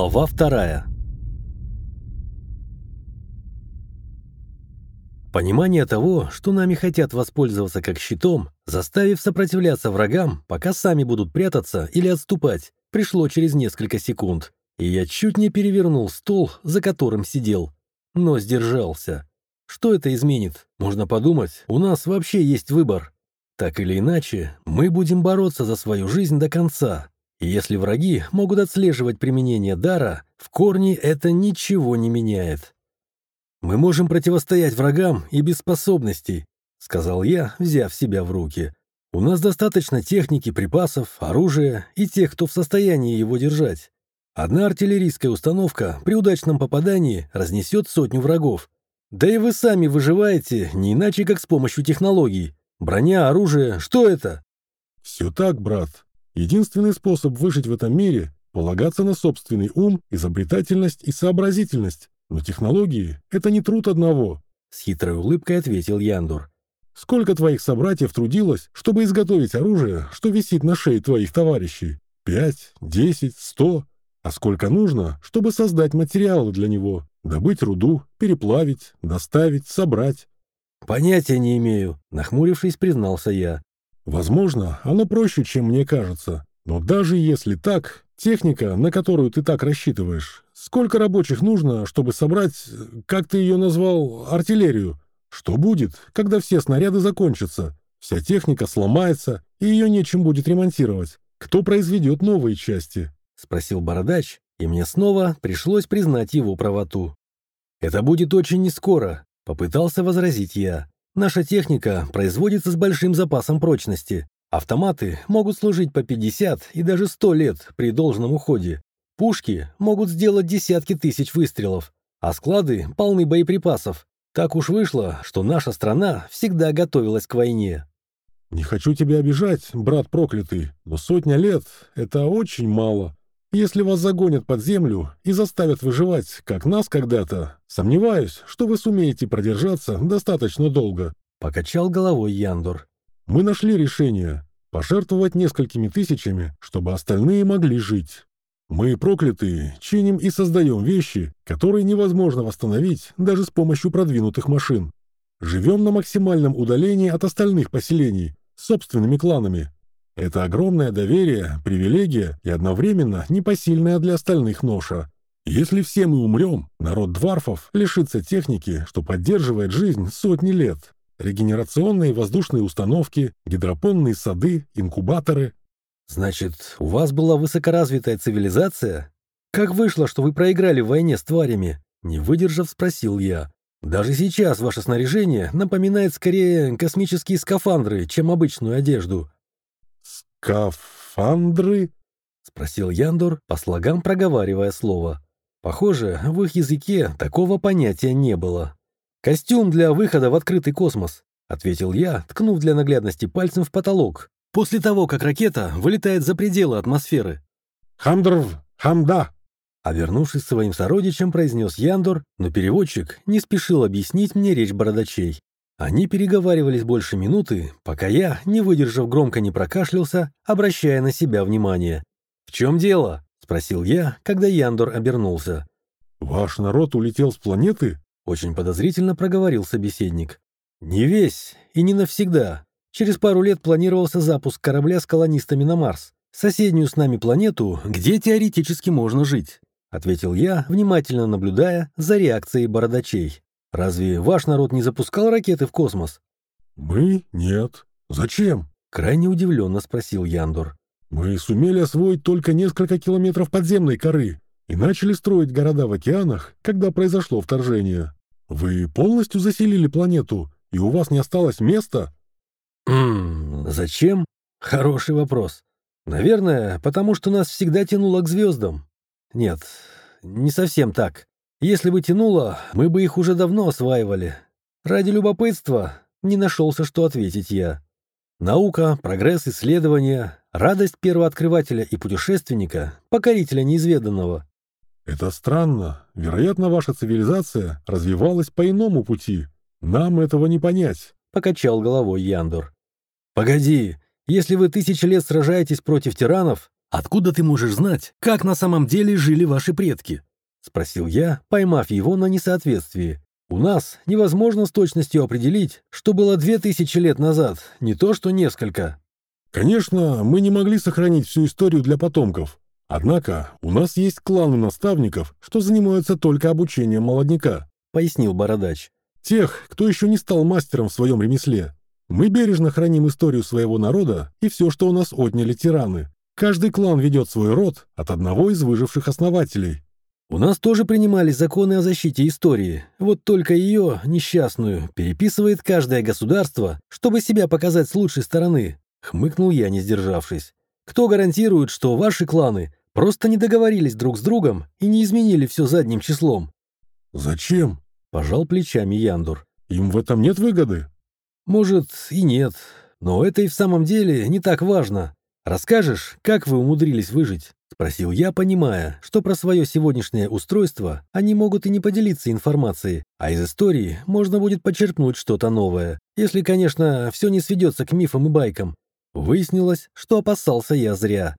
Глава вторая. Понимание того, что нами хотят воспользоваться как щитом, заставив сопротивляться врагам, пока сами будут прятаться или отступать, пришло через несколько секунд, и я чуть не перевернул стол, за которым сидел, но сдержался. Что это изменит? Можно подумать, у нас вообще есть выбор. Так или иначе, мы будем бороться за свою жизнь до конца, и если враги могут отслеживать применение дара, в корне это ничего не меняет. «Мы можем противостоять врагам и без способностей», — сказал я, взяв себя в руки. «У нас достаточно техники, припасов, оружия и тех, кто в состоянии его держать. Одна артиллерийская установка при удачном попадании разнесет сотню врагов. Да и вы сами выживаете не иначе, как с помощью технологий. Броня, оружие — что это?» «Все так, брат», Единственный способ выжить в этом мире – полагаться на собственный ум, изобретательность и сообразительность. Но технологии – это не труд одного. С хитрой улыбкой ответил Яндур. Сколько твоих собратьев трудилось, чтобы изготовить оружие, что висит на шее твоих товарищей? Пять, десять, сто? А сколько нужно, чтобы создать материалы для него? Добыть руду, переплавить, доставить, собрать? Понятия не имею, нахмурившись, признался я. Возможно, оно проще, чем мне кажется. Но даже если так, техника, на которую ты так рассчитываешь, сколько рабочих нужно, чтобы собрать, как ты ее назвал, артиллерию? Что будет, когда все снаряды закончатся? Вся техника сломается, и ее нечем будет ремонтировать. Кто произведет новые части? Спросил Бородач, и мне снова пришлось признать его правоту. Это будет очень нескоро, попытался возразить я. Наша техника производится с большим запасом прочности. Автоматы могут служить по 50 и даже 100 лет при должном уходе. Пушки могут сделать десятки тысяч выстрелов, а склады полны боеприпасов. Так уж вышло, что наша страна всегда готовилась к войне. «Не хочу тебя обижать, брат проклятый, но сотня лет — это очень мало. Если вас загонят под землю и заставят выживать, как нас когда-то, сомневаюсь, что вы сумеете продержаться достаточно долго. Покачал головой Яндор. Мы нашли решение — пожертвовать несколькими тысячами, чтобы остальные могли жить. Мы, проклятые, чиним и создаем вещи, которые невозможно восстановить даже с помощью продвинутых машин. Живем на максимальном удалении от остальных поселений, собственными кланами, это огромное доверие, привилегия и одновременно непосильная для остальных ноша. Если все мы умрем, народ дварфов лишится техники, что поддерживает жизнь сотни лет. Регенерационные воздушные установки, гидропонные сады, инкубаторы. Значит, у вас была высокоразвитая цивилизация? Как вышло, что вы проиграли в войне с тварями? Не выдержав, спросил я. Даже сейчас ваше снаряжение напоминает скорее космические скафандры, чем обычную одежду. «Скафандры?» — спросил Яндор, по слогам проговаривая слово. Похоже, в их языке такого понятия не было. «Костюм для выхода в открытый космос», — ответил я, ткнув для наглядности пальцем в потолок, после того, как ракета вылетает за пределы атмосферы. «Хамдрв, хамда!» А вернувшись к своим сородичам, произнес Яндор, но переводчик не спешил объяснить мне речь бородачей. Они переговаривались больше минуты, пока я, не выдержав громко не прокашлялся, обращая на себя внимание. «В чем дело?» — спросил я, когда Яндор обернулся. «Ваш народ улетел с планеты?» — очень подозрительно проговорил собеседник. «Не весь и не навсегда. Через пару лет планировался запуск корабля с колонистами на Марс, соседнюю с нами планету, где теоретически можно жить», — ответил я, внимательно наблюдая за реакцией бородачей. Разве ваш народ не запускал ракеты в космос? Мы? Нет. Зачем? Крайне удивленно спросил Яндор. Мы сумели освоить только несколько километров подземной коры и начали строить города в океанах, когда произошло вторжение. Вы полностью заселили планету, и у вас не осталось места? Ммм, зачем? Хороший вопрос. Наверное, потому что нас всегда тянуло к звездам. Нет, не совсем так. Если бы тянуло, мы бы их уже давно осваивали. Ради любопытства не нашелся, что ответить я. Наука, прогресс, исследования, радость первооткрывателя и путешественника, покорителя неизведанного. Это странно. Вероятно, ваша цивилизация развивалась по иному пути. Нам этого не понять. Покачал головой Яндор. Погоди, если вы тысячи лет сражаетесь против тиранов, «Откуда ты можешь знать, как на самом деле жили ваши предки?» — спросил я, поймав его на несоответствии. «У нас невозможно с точностью определить, что было две тысячи лет назад, не то что несколько». «Конечно, мы не могли сохранить всю историю для потомков. Однако у нас есть кланы наставников, что занимаются только обучением молодняка», — пояснил Бородач. «Тех, кто еще не стал мастером в своем ремесле. Мы бережно храним историю своего народа и все, что у нас отняли тираны. Каждый клан ведет свой род от одного из выживших основателей. У нас тоже принимались законы о защите истории. Вот только ее, несчастную, переписывает каждое государство, чтобы себя показать с лучшей стороны. Хмыкнул я, не сдержавшись. Кто гарантирует, что ваши кланы просто не договорились друг с другом и не изменили все задним числом? «Зачем?» – пожал плечами Яндур. «Им в этом нет выгоды?» «Может, и нет. Но это и в самом деле не так важно. Расскажешь, как вы умудрились выжить?» — спросил я, понимая, что про свое сегодняшнее устройство они могут и не поделиться информацией, а из истории можно будет почерпнуть что-то новое, если, конечно, все не сведется к мифам и байкам. Выяснилось, что опасался я зря.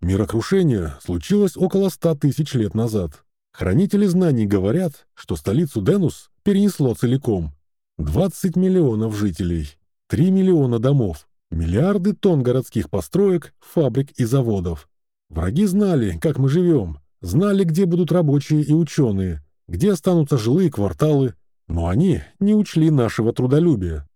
Мирокрушение случилось около ста тысяч лет назад. Хранители знаний говорят, что столицу Денус перенесло целиком. 20 миллионов жителей, 3 миллиона домов, миллиарды тонн городских построек, фабрик и заводов. Враги знали, как мы живем, знали, где будут рабочие и ученые, где останутся жилые кварталы, но они не учли нашего трудолюбия.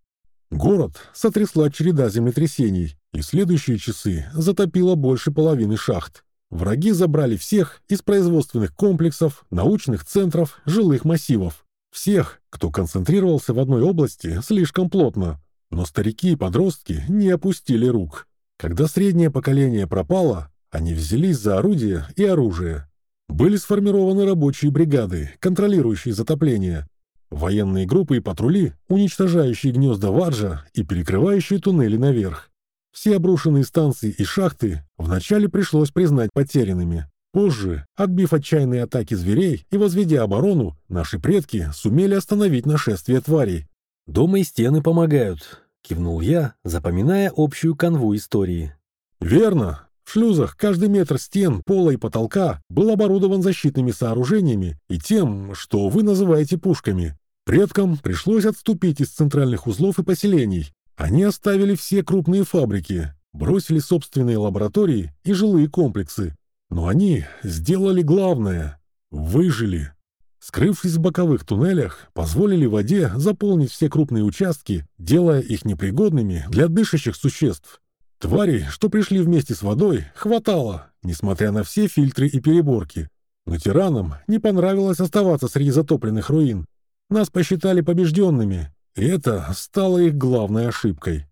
Город сотрясла череда землетрясений, и следующие часы затопило больше половины шахт. Враги забрали всех из производственных комплексов, научных центров, жилых массивов. Всех, кто концентрировался в одной области слишком плотно. Но старики и подростки не опустили рук. Когда среднее поколение пропало, они взялись за орудия и оружие. Были сформированы рабочие бригады, контролирующие затопление, военные группы и патрули, уничтожающие гнезда варжа и перекрывающие туннели наверх. Все обрушенные станции и шахты вначале пришлось признать потерянными. Позже, отбив отчаянные атаки зверей и возведя оборону, наши предки сумели остановить нашествие тварей. «Дома и стены помогают», — кивнул я, запоминая общую канву истории. «Верно. В шлюзах каждый метр стен, пола и потолка был оборудован защитными сооружениями и тем, что вы называете пушками. Предкам пришлось отступить из центральных узлов и поселений. Они оставили все крупные фабрики, бросили собственные лаборатории и жилые комплексы, но они сделали главное — выжили. Скрывшись в боковых туннелях, позволили воде заполнить все крупные участки, делая их непригодными для дышащих существ. Тварей, что пришли вместе с водой, хватало, несмотря на все фильтры и переборки. Но тиранам не понравилось оставаться среди затопленных руин. Нас посчитали побежденными, и это стало их главной ошибкой.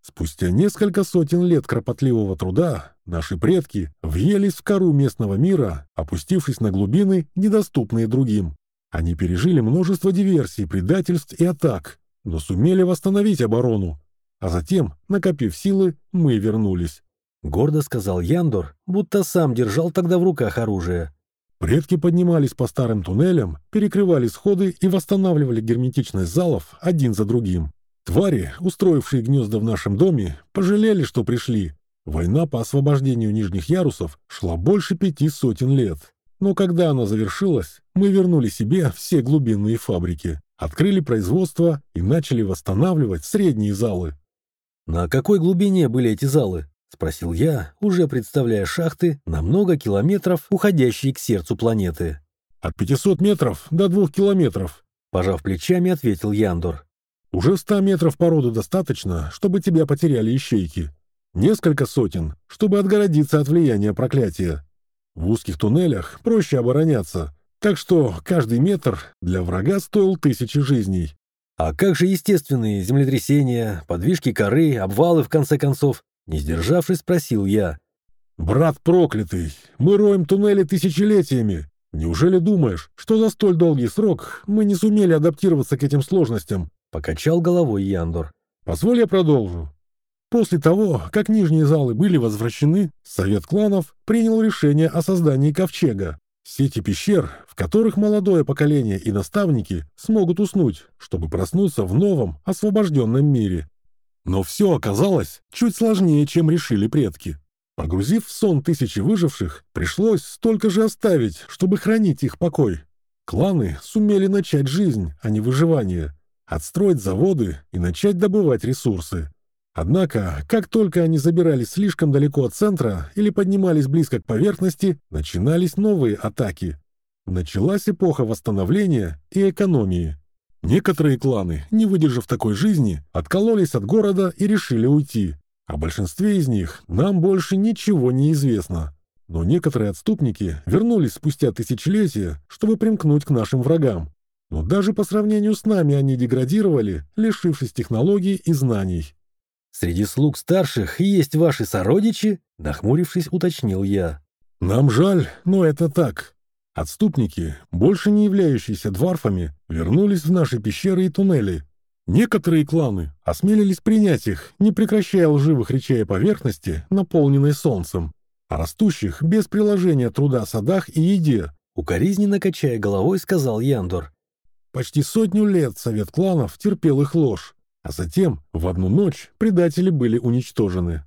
Спустя несколько сотен лет кропотливого труда наши предки въелись в кору местного мира, опустившись на глубины, недоступные другим. Они пережили множество диверсий, предательств и атак, но сумели восстановить оборону. А затем, накопив силы, мы вернулись. Гордо сказал Яндор, будто сам держал тогда в руках оружие. Предки поднимались по старым туннелям, перекрывали сходы и восстанавливали герметичность залов один за другим. Твари, устроившие гнезда в нашем доме, пожалели, что пришли. Война по освобождению нижних ярусов шла больше пяти сотен лет. Но когда она завершилась, мы вернули себе все глубинные фабрики, открыли производство и начали восстанавливать средние залы. «На какой глубине были эти залы?» — спросил я, уже представляя шахты на много километров, уходящие к сердцу планеты. «От 500 метров до 2 километров», — пожав плечами, ответил Яндор. Уже ста метров породы достаточно, чтобы тебя потеряли ищейки. Несколько сотен, чтобы отгородиться от влияния проклятия. В узких туннелях проще обороняться, так что каждый метр для врага стоил тысячи жизней. А как же естественные землетрясения, подвижки коры, обвалы, в конце концов? Не сдержавшись, спросил я. «Брат проклятый, мы роем туннели тысячелетиями. Неужели думаешь, что за столь долгий срок мы не сумели адаптироваться к этим сложностям? Покачал головой Яндор. «Позволь я продолжу. После того, как нижние залы были возвращены, Совет кланов принял решение о создании ковчега, сети пещер, в которых молодое поколение и наставники смогут уснуть, чтобы проснуться в новом, освобожденном мире. Но все оказалось чуть сложнее, чем решили предки. Погрузив в сон тысячи выживших, пришлось столько же оставить, чтобы хранить их покой. Кланы сумели начать жизнь, а не выживание, отстроить заводы и начать добывать ресурсы. Однако, как только они забирались слишком далеко от центра или поднимались близко к поверхности, начинались новые атаки. Началась эпоха восстановления и экономии. Некоторые кланы, не выдержав такой жизни, откололись от города и решили уйти. О большинстве из них нам больше ничего не известно. Но некоторые отступники вернулись спустя тысячелетия, чтобы примкнуть к нашим врагам. Но даже по сравнению с нами они деградировали, лишившись технологий и знаний. «Среди слуг старших есть ваши сородичи?» — нахмурившись, уточнил я. «Нам жаль, но это так. Отступники, больше не являющиеся дварфами, вернулись в наши пещеры и туннели. Некоторые кланы осмелились принять их, не прекращая лживых речей о поверхности, наполненной солнцем, а растущих без приложения труда садах и еде. Укоризненно качая головой, сказал Яндор. Почти сотню лет совет кланов терпел их ложь. А затем, в одну ночь, предатели были уничтожены.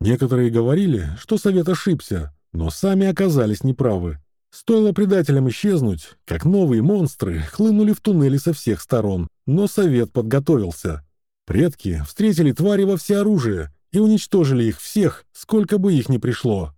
Некоторые говорили, что совет ошибся, но сами оказались неправы. Стоило предателям исчезнуть, как новые монстры хлынули в туннели со всех сторон, но совет подготовился. Предки встретили твари во всеоружие и уничтожили их всех, сколько бы их ни пришло.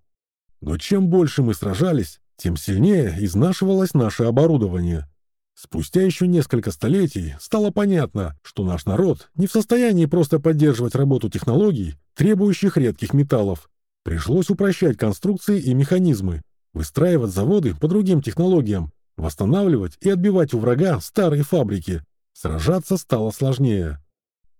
Но чем больше мы сражались, тем сильнее изнашивалось наше оборудование. Спустя еще несколько столетий стало понятно, что наш народ не в состоянии просто поддерживать работу технологий, требующих редких металлов. Пришлось упрощать конструкции и механизмы, выстраивать заводы по другим технологиям, восстанавливать и отбивать у врага старые фабрики. Сражаться стало сложнее.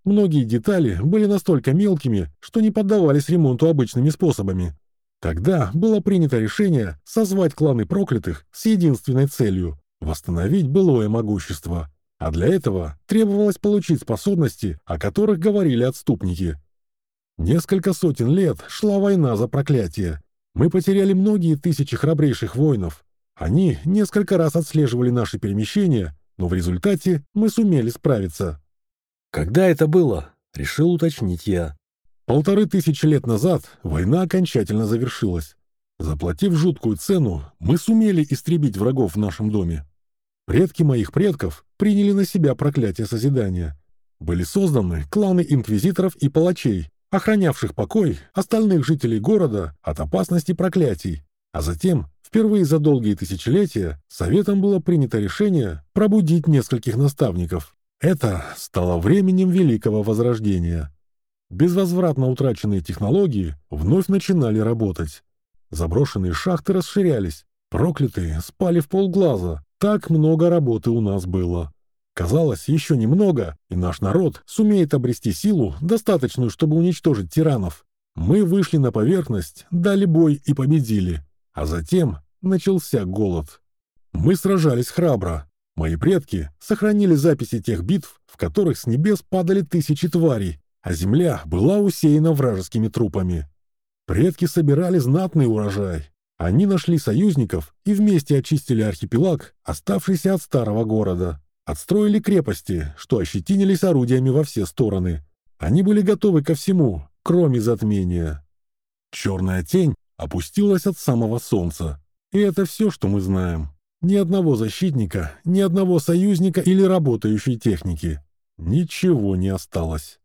Многие детали были настолько мелкими, что не поддавались ремонту обычными способами. Тогда было принято решение созвать кланы проклятых с единственной целью восстановить былое могущество. А для этого требовалось получить способности, о которых говорили отступники. Несколько сотен лет шла война за проклятие. Мы потеряли многие тысячи храбрейших воинов. Они несколько раз отслеживали наши перемещения, но в результате мы сумели справиться. «Когда это было?» — решил уточнить я. Полторы тысячи лет назад война окончательно завершилась. Заплатив жуткую цену, мы сумели истребить врагов в нашем доме. Предки моих предков приняли на себя проклятие созидания. Были созданы кланы инквизиторов и палачей, охранявших покой остальных жителей города от опасности проклятий. А затем, впервые за долгие тысячелетия, советом было принято решение пробудить нескольких наставников. Это стало временем Великого Возрождения. Безвозвратно утраченные технологии вновь начинали работать. Заброшенные шахты расширялись, проклятые спали в полглаза. Так много работы у нас было. Казалось, еще немного, и наш народ сумеет обрести силу, достаточную, чтобы уничтожить тиранов. Мы вышли на поверхность, дали бой и победили. А затем начался голод. Мы сражались храбро. Мои предки сохранили записи тех битв, в которых с небес падали тысячи тварей, а земля была усеяна вражескими трупами. Предки собирали знатный урожай. Они нашли союзников и вместе очистили архипелаг, оставшийся от старого города. Отстроили крепости, что ощетинились орудиями во все стороны. Они были готовы ко всему, кроме затмения. Черная тень опустилась от самого солнца. И это все, что мы знаем. Ни одного защитника, ни одного союзника или работающей техники. Ничего не осталось.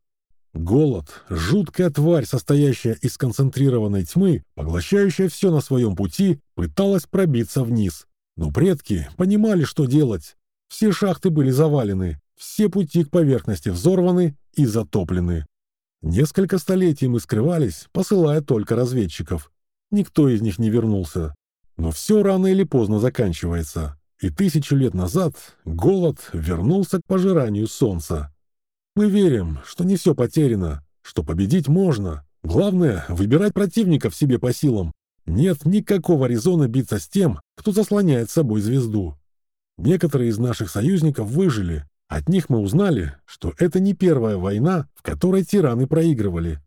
Голод, жуткая тварь, состоящая из концентрированной тьмы, поглощающая все на своем пути, пыталась пробиться вниз. Но предки понимали, что делать. Все шахты были завалены, все пути к поверхности взорваны и затоплены. Несколько столетий мы скрывались, посылая только разведчиков. Никто из них не вернулся. Но все рано или поздно заканчивается. И тысячу лет назад голод вернулся к пожиранию солнца. Мы верим, что не все потеряно, что победить можно. Главное — выбирать противников себе по силам. Нет никакого резона биться с тем, кто заслоняет собой звезду. Некоторые из наших союзников выжили. От них мы узнали, что это не первая война, в которой тираны проигрывали.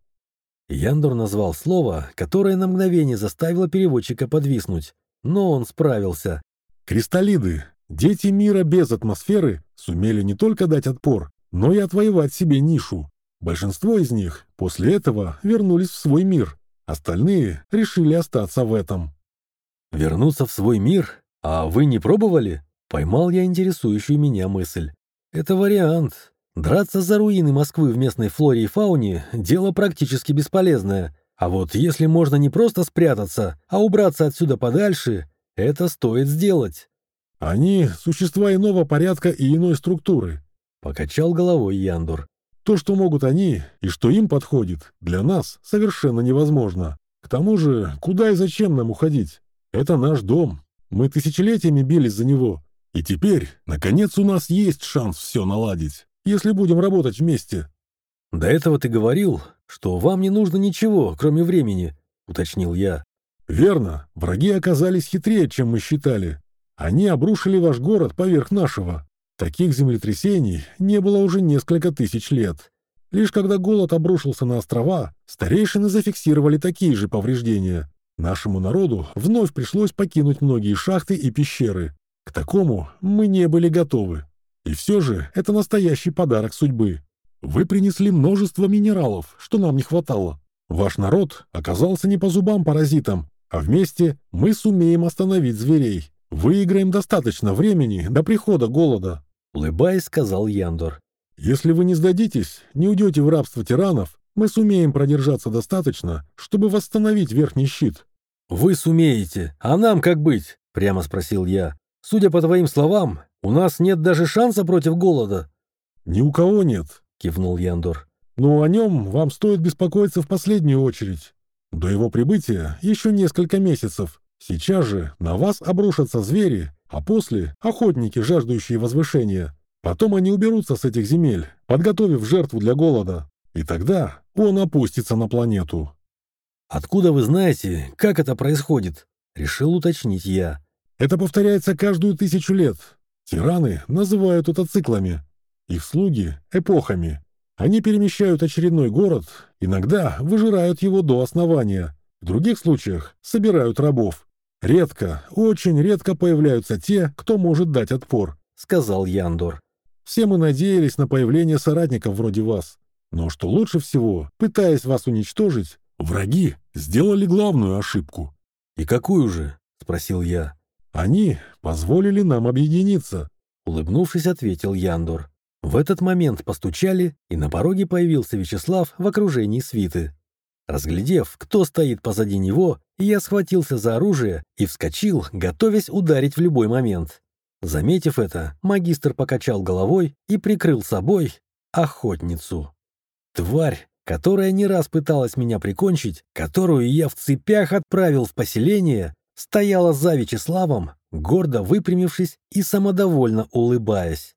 Яндор назвал слово, которое на мгновение заставило переводчика подвиснуть. Но он справился. Кристаллиды, дети мира без атмосферы, сумели не только дать отпор, но и отвоевать себе нишу. Большинство из них после этого вернулись в свой мир. Остальные решили остаться в этом. Вернуться в свой мир? А вы не пробовали? Поймал я интересующую меня мысль. Это вариант. Драться за руины Москвы в местной флоре и фауне – дело практически бесполезное. А вот если можно не просто спрятаться, а убраться отсюда подальше, это стоит сделать. Они – существа иного порядка и иной структуры. Покачал головой Яндур. То, что могут они и что им подходит, для нас совершенно невозможно. К тому же, куда и зачем нам уходить? Это наш дом. Мы тысячелетиями бились за него. И теперь, наконец, у нас есть шанс все наладить, если будем работать вместе. До этого ты говорил, что вам не нужно ничего, кроме времени, уточнил я. Верно. Враги оказались хитрее, чем мы считали. Они обрушили ваш город поверх нашего. Таких землетрясений не было уже несколько тысяч лет. Лишь когда голод обрушился на острова, старейшины зафиксировали такие же повреждения. Нашему народу вновь пришлось покинуть многие шахты и пещеры. К такому мы не были готовы. И все же это настоящий подарок судьбы. Вы принесли множество минералов, что нам не хватало. Ваш народ оказался не по зубам паразитам, а вместе мы сумеем остановить зверей. Выиграем достаточно времени до прихода голода. Улыбаясь, сказал Яндор. «Если вы не сдадитесь, не уйдете в рабство тиранов, мы сумеем продержаться достаточно, чтобы восстановить верхний щит». «Вы сумеете, а нам как быть?» — прямо спросил я. «Судя по твоим словам, у нас нет даже шанса против голода». «Ни у кого нет», — кивнул Яндор. «Но о нем вам стоит беспокоиться в последнюю очередь. До его прибытия еще несколько месяцев. Сейчас же на вас обрушатся звери, а после — охотники, жаждущие возвышения. Потом они уберутся с этих земель, подготовив жертву для голода. И тогда он опустится на планету. «Откуда вы знаете, как это происходит?» — решил уточнить я. «Это повторяется каждую тысячу лет. Тираны называют это циклами. Их слуги — эпохами. Они перемещают очередной город, иногда выжирают его до основания. В других случаях собирают рабов. «Редко, очень редко появляются те, кто может дать отпор», — сказал Яндор. «Все мы надеялись на появление соратников вроде вас. Но что лучше всего, пытаясь вас уничтожить, враги сделали главную ошибку». «И какую же?» — спросил я. «Они позволили нам объединиться», — улыбнувшись, ответил Яндор. В этот момент постучали, и на пороге появился Вячеслав в окружении свиты. Разглядев, кто стоит позади него, я схватился за оружие и вскочил, готовясь ударить в любой момент. Заметив это, магистр покачал головой и прикрыл собой охотницу. Тварь, которая не раз пыталась меня прикончить, которую я в цепях отправил в поселение, стояла за Вячеславом, гордо выпрямившись и самодовольно улыбаясь.